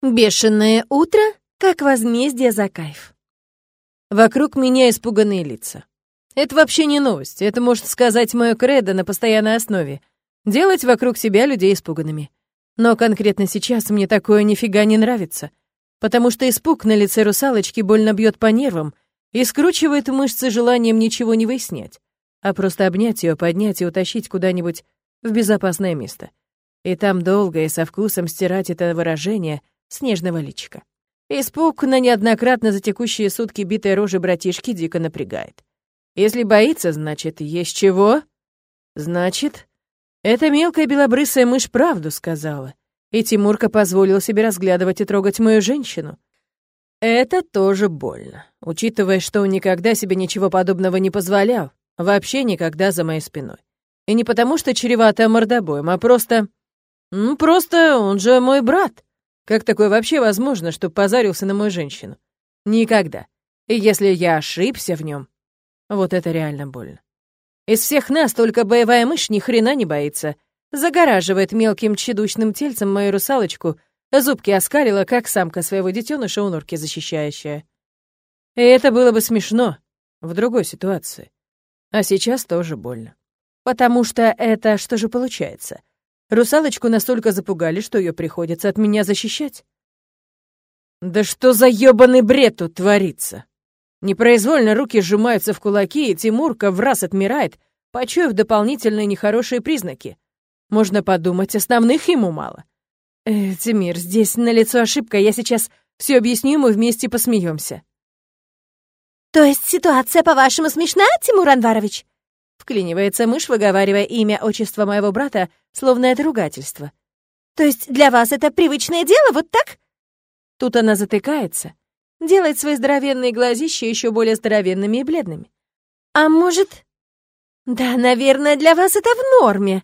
Бешеное утро, как возмездие за кайф. Вокруг меня испуганные лица. Это вообще не новость, это, может сказать, мое кредо на постоянной основе. Делать вокруг себя людей испуганными. Но конкретно сейчас мне такое нифига не нравится, потому что испуг на лице русалочки больно бьет по нервам и скручивает мышцы желанием ничего не выяснять, а просто обнять ее, поднять и утащить куда-нибудь в безопасное место. И там долго и со вкусом стирать это выражение — снежного личика. Испуг на неоднократно за текущие сутки битой рожи братишки дико напрягает. Если боится, значит, есть чего? Значит, эта мелкая белобрысая мышь правду сказала, и Тимурка позволил себе разглядывать и трогать мою женщину. Это тоже больно, учитывая, что он никогда себе ничего подобного не позволял, вообще никогда за моей спиной. И не потому, что чревато мордобоем, а просто... Ну, просто он же мой брат. Как такое вообще возможно, что позарился на мою женщину? Никогда. И если я ошибся в нем, вот это реально больно. Из всех нас только боевая мышь ни хрена не боится. Загораживает мелким тщедушным тельцем мою русалочку, зубки оскалила, как самка своего детеныша у норки защищающая. И это было бы смешно в другой ситуации. А сейчас тоже больно. Потому что это что же получается? Русалочку настолько запугали, что ее приходится от меня защищать. Да что за ёбаный бред тут творится? Непроизвольно руки сжимаются в кулаки, и Тимурка в раз отмирает, почуяв дополнительные нехорошие признаки. Можно подумать, основных ему мало. Э, Тимир, здесь налицо ошибка, я сейчас все объясню, ему вместе посмеемся. То есть ситуация, по-вашему, смешная, Тимур Анварович? Вклинивается мышь, выговаривая имя отчества моего брата, словно это ругательство. «То есть для вас это привычное дело, вот так?» Тут она затыкается, делает свои здоровенные глазища еще более здоровенными и бледными. «А может...» «Да, наверное, для вас это в норме».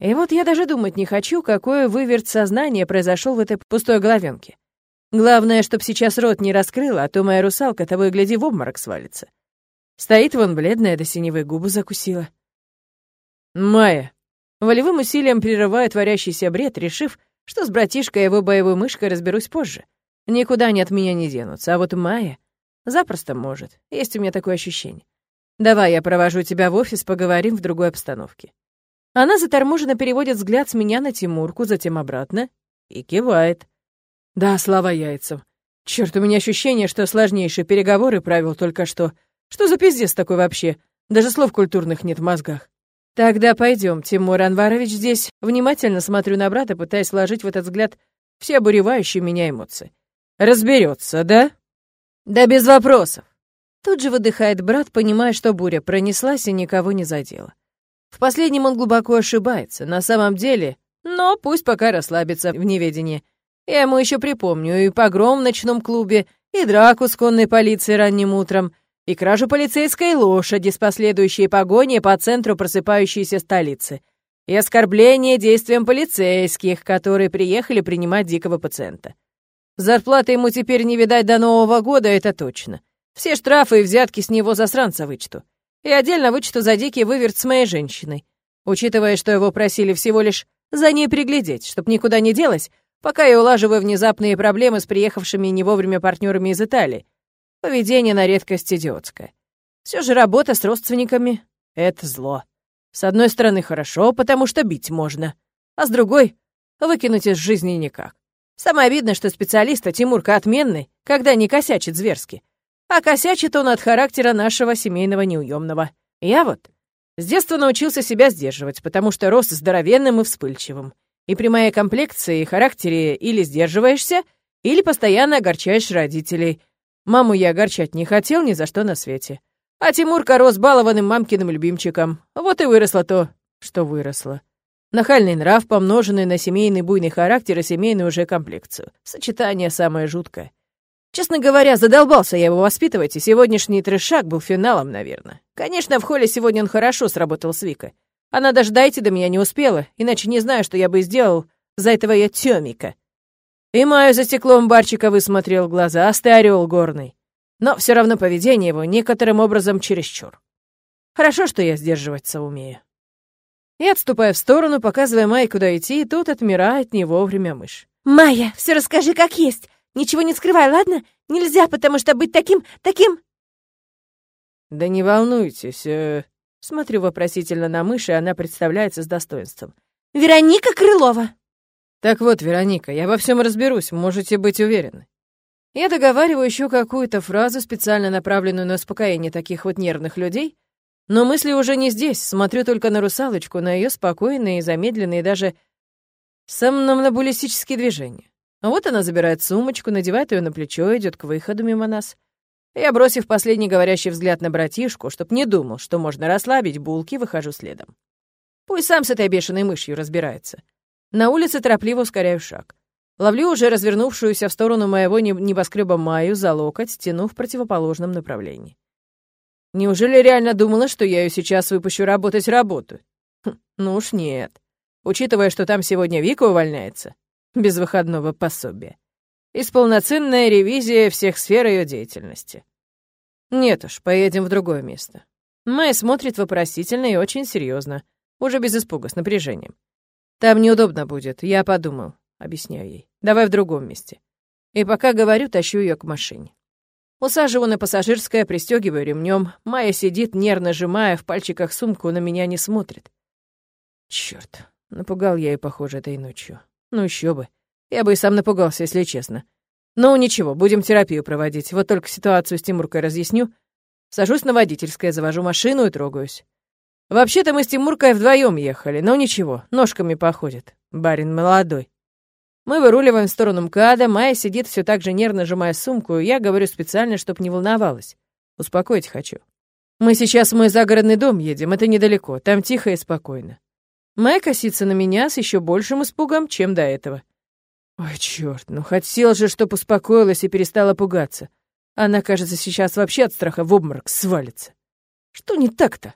И вот я даже думать не хочу, какой выверт сознания произошел в этой пустой головенке. Главное, чтоб сейчас рот не раскрыла, а то моя русалка того и гляди в обморок свалится. Стоит вон бледная, до синевой губы закусила. «Майя!» Волевым усилием прерываю творящийся бред, решив, что с братишкой и его боевой мышкой разберусь позже. Никуда они от меня не денутся, а вот Майя запросто может. Есть у меня такое ощущение. Давай я провожу тебя в офис, поговорим в другой обстановке. Она заторможенно переводит взгляд с меня на Тимурку, затем обратно и кивает. Да, слава яйцам. Черт, у меня ощущение, что сложнейшие переговоры правил только что — что за пиздец такой вообще? Даже слов культурных нет в мозгах. Тогда пойдем, Тимур Анварович здесь. Внимательно смотрю на брата, пытаясь сложить в этот взгляд все обуревающие меня эмоции. Разберется, да? Да без вопросов. Тут же выдыхает брат, понимая, что буря пронеслась и никого не задела. В последнем он глубоко ошибается, на самом деле, но пусть пока расслабится в неведении. Я ему еще припомню и погром в ночном клубе, и драку с конной полицией ранним утром, и кражу полицейской лошади с последующей погоней по центру просыпающейся столицы, и оскорбление действиям полицейских, которые приехали принимать дикого пациента. Зарплаты ему теперь не видать до Нового года, это точно. Все штрафы и взятки с него засранца вычту. И отдельно вычту за дикий выверт с моей женщиной. Учитывая, что его просили всего лишь за ней приглядеть, чтоб никуда не делась, пока я улаживаю внезапные проблемы с приехавшими не вовремя партнерами из Италии, Поведение на редкость идиотское. Все же работа с родственниками — это зло. С одной стороны, хорошо, потому что бить можно, а с другой — выкинуть из жизни никак. Самое обидное, что специалиста Тимурка отменный, когда не косячит зверски. А косячит он от характера нашего семейного неуемного. Я вот с детства научился себя сдерживать, потому что рос здоровенным и вспыльчивым. И при моей комплекции и характере или сдерживаешься, или постоянно огорчаешь родителей — Маму я огорчать не хотел ни за что на свете. А Тимурка рос балованным мамкиным любимчиком. Вот и выросло то, что выросло. Нахальный нрав, помноженный на семейный буйный характер и семейную уже комплекцию. Сочетание самое жуткое. Честно говоря, задолбался я его воспитывать, и сегодняшний трешак был финалом, наверное. Конечно, в холле сегодня он хорошо сработал с Викой. Она даже дойти до меня не успела, иначе не знаю, что я бы сделал за этого я Тёмика. И Маю за стеклом барчика высмотрел глаза, орел горный. Но все равно поведение его некоторым образом чересчур. Хорошо, что я сдерживаться умею. И отступая в сторону, показывая Май, куда идти, и тут отмирает не вовремя мышь. Майя, все расскажи как есть. Ничего не скрывай, ладно? Нельзя, потому что быть таким, таким... Да не волнуйтесь, э... Смотрю вопросительно на мышь, и она представляется с достоинством. Вероника Крылова. Так вот, Вероника, я во всем разберусь, можете быть уверены. Я договариваю еще какую-то фразу, специально направленную на успокоение таких вот нервных людей, но мысли уже не здесь, смотрю только на русалочку, на ее спокойные, замедленные, даже сомнамбулистические движения. А вот она забирает сумочку, надевает ее на плечо, идет к выходу мимо нас. Я, бросив последний говорящий взгляд на братишку, чтоб не думал, что можно расслабить булки, выхожу следом. Пусть сам с этой бешеной мышью разбирается. На улице торопливо ускоряю шаг. Ловлю уже развернувшуюся в сторону моего небоскреба Майю за локоть, стянув в противоположном направлении. Неужели реально думала, что я ее сейчас выпущу работать работу? Хм, ну уж нет. Учитывая, что там сегодня Вика увольняется, без выходного пособия. И с всех сфер ее деятельности. Нет уж, поедем в другое место. Майя смотрит вопросительно и очень серьезно, уже без испуга, с напряжением. Там неудобно будет, я подумал, объясняю ей. Давай в другом месте. И пока говорю, тащу ее к машине. Усаживаю на пассажирское, пристегиваю ремнем. Майя сидит, нервно сжимая в пальчиках сумку, на меня не смотрит. Черт, напугал я ее, похоже, этой ночью. Ну еще бы. Я бы и сам напугался, если честно. Ну ничего, будем терапию проводить. Вот только ситуацию с Тимуркой разъясню. Сажусь на водительское, завожу машину и трогаюсь. Вообще-то мы с Тимуркой вдвоем ехали, но ничего, ножками походит. Барин молодой. Мы выруливаем в сторону МКАДа, Майя сидит все так же нервно сжимая сумку, и я говорю специально, чтоб не волновалась. Успокоить хочу. Мы сейчас в мой загородный дом едем, это недалеко, там тихо и спокойно. Майя косится на меня с еще большим испугом, чем до этого. Ой, черт, ну хотел же, чтоб успокоилась и перестала пугаться. Она, кажется, сейчас вообще от страха в обморок свалится. Что не так-то?